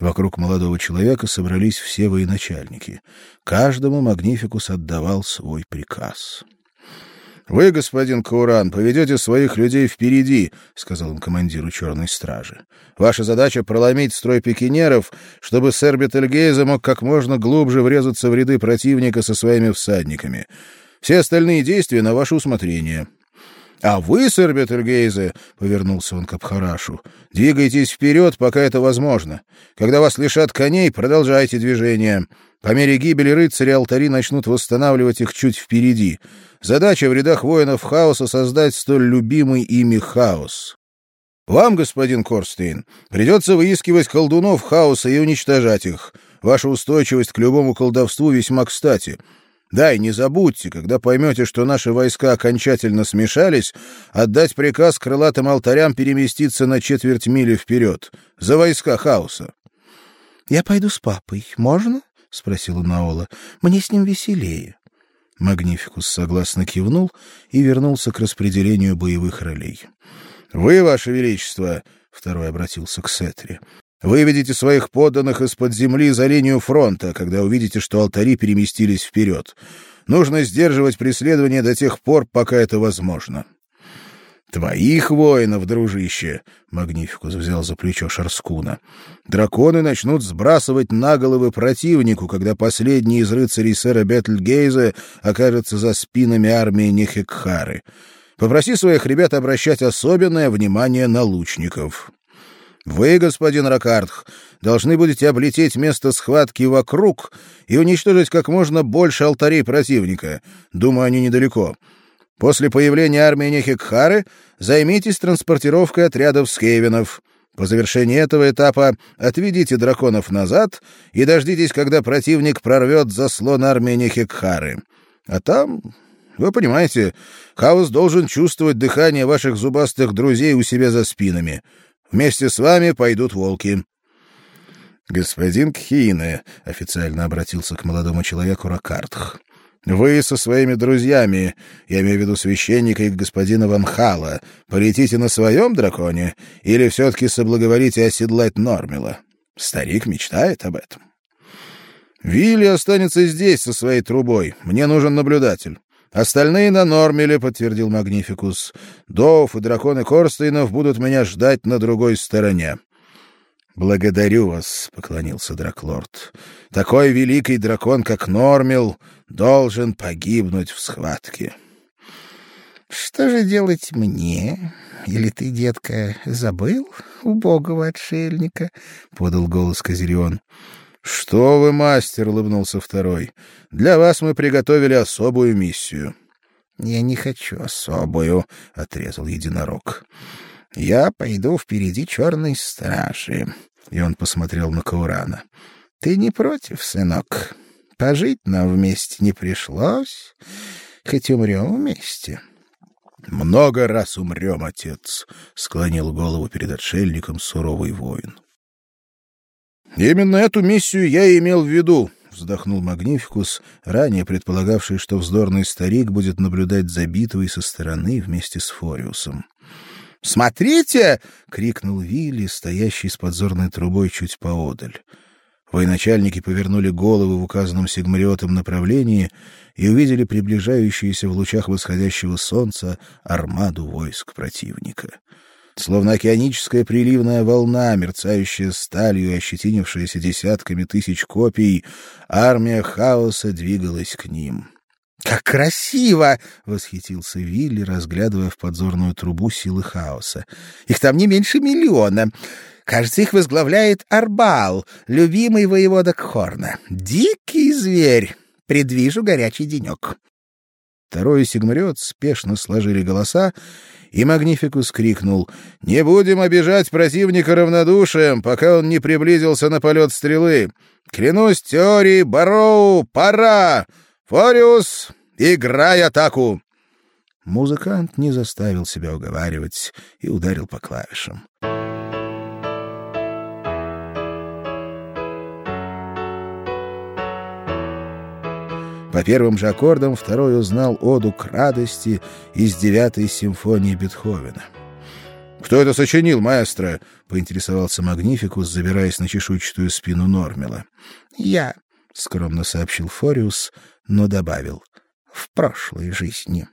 Вокруг молодого человека собрались все военачальники. Каждому Магнификус отдавал свой приказ. Вы, господин Кауран, поведете своих людей впереди, сказал он командиру черной стражи. Ваша задача проломить строй пикинеров, чтобы сэр Бетельгейзе мог как можно глубже врезаться в ряды противника со своими всадниками. Все остальные действия на ваше усмотрение. А вы, сэр Бетельгейзе, повернулся он к Абхарашу, двигайтесь вперед, пока это возможно. Когда вас лишат коней, продолжайте движение. По мере гибели рыцарей алтари начнут восстанавливать их чуть впереди. Задача в рядах воинов хаоса создать столь любимый ими хаос. Вам, господин Корстейн, придется выискивать колдунов хаоса и уничтожать их. Ваша устойчивость к любому колдовству весьма кстати. Да, и не забудьте, когда поймете, что наши войска окончательно смешались, отдать приказ крылатым алтарям переместиться на четверть мили вперед. За войска хаоса. — Я пойду с папой. Можно? — спросила Наола. — Мне с ним веселее. Магнификус согласно кивнул и вернулся к распределению боевых ролей. Вы, ваше величество, второй обратился к Сетри. Выведите своих подданных из-под земли за линию фронта, когда увидите, что алтари переместились вперед. Нужно сдерживать преследование до тех пор, пока это возможно. Твоих воинов, дружище, Магнификус взял за плечо Шарскуна. Драконы начнут сбрасывать на головы противнику, когда последний из рыцарей сэра Бетельгейза окажется за спинами армии Нехекхары. Попроси своих ребят обращать особенное внимание на лучников. Вы, господин Ракардх, должны будете облететь место схватки вокруг и уничтожить как можно больше алтарей противника. Думаю, они недалеко. После появления армии Нехекхары займитесь транспортировкой отрядов скейвенов. По завершении этого этапа отведите драконов назад и дождитесь, когда противник прорвет заслон армии Нехекхары. А там, вы понимаете, хаос должен чувствовать дыхание ваших зубастых друзей у себя за спинами. Вместе с вами пойдут волки. Господин Кхине официально обратился к молодому человеку Ракартх. Вы со своими друзьями, я имею в виду священника и господина Ванхала, полетите на своем драконе или все-таки соблаговорите оседлать Нормила? Старик мечтает об этом. Вилли останется здесь со своей трубой. Мне нужен наблюдатель. Остальные на Нормиле, подтвердил Магнификус. Доуф и драконы Корстейнов будут меня ждать на другой стороне. Благодарю вас, поклонился Драклорд. Такой великий дракон, как Нормил, должен погибнуть в схватке. Что же делать мне? Или ты, детка, забыл убогого отшельника? подал голос Козирион. Что вы, мастер, улыбнулся второй. Для вас мы приготовили особую миссию. Я не хочу особую, отрезал единорог. Я пойду впереди черной стражи. И он посмотрел на Каурана. Ты не против, сынок? Пожить нам вместе не пришлось, хоть умрем вместе. Много раз умрем, отец, склонил голову перед отшельником суровый воин. Именно эту миссию я и имел в виду, вздохнул Магнификус, ранее предполагавший, что вздорный старик будет наблюдать за битвой со стороны вместе с Фориусом. «Смотрите!» — крикнул Вилли, стоящий с подзорной трубой чуть поодаль. Военачальники повернули головы в указанном сигмариотом направлении и увидели приближающуюся в лучах восходящего солнца армаду войск противника. Словно океаническая приливная волна, мерцающая сталью и ощетинившаяся десятками тысяч копий, армия хаоса двигалась к ним. Как красиво, восхитился Вилли, разглядывая в подзорную трубу силы хаоса. Их там не меньше миллиона. Кажется, их возглавляет Арбал, любимый воевода Кхорна. Дикий зверь. Предвижу горячий денек. Второй и Сигмариот спешно сложили голоса, и Магнификус крикнул «Не будем обижать противника равнодушием, пока он не приблизился на полет стрелы. Клянусь теорией Бароу, пора! Фориус, играй атаку!» Музыкант не заставил себя уговаривать и ударил по клавишам. По первым же аккордам второй узнал оду к радости из девятой симфонии Бетховена. Кто это сочинил, маэстро? поинтересовался Магнификус, забираясь на чешуйчатую спину Нормила. Я, скромно сообщил Фориус, но добавил: в прошлой жизни.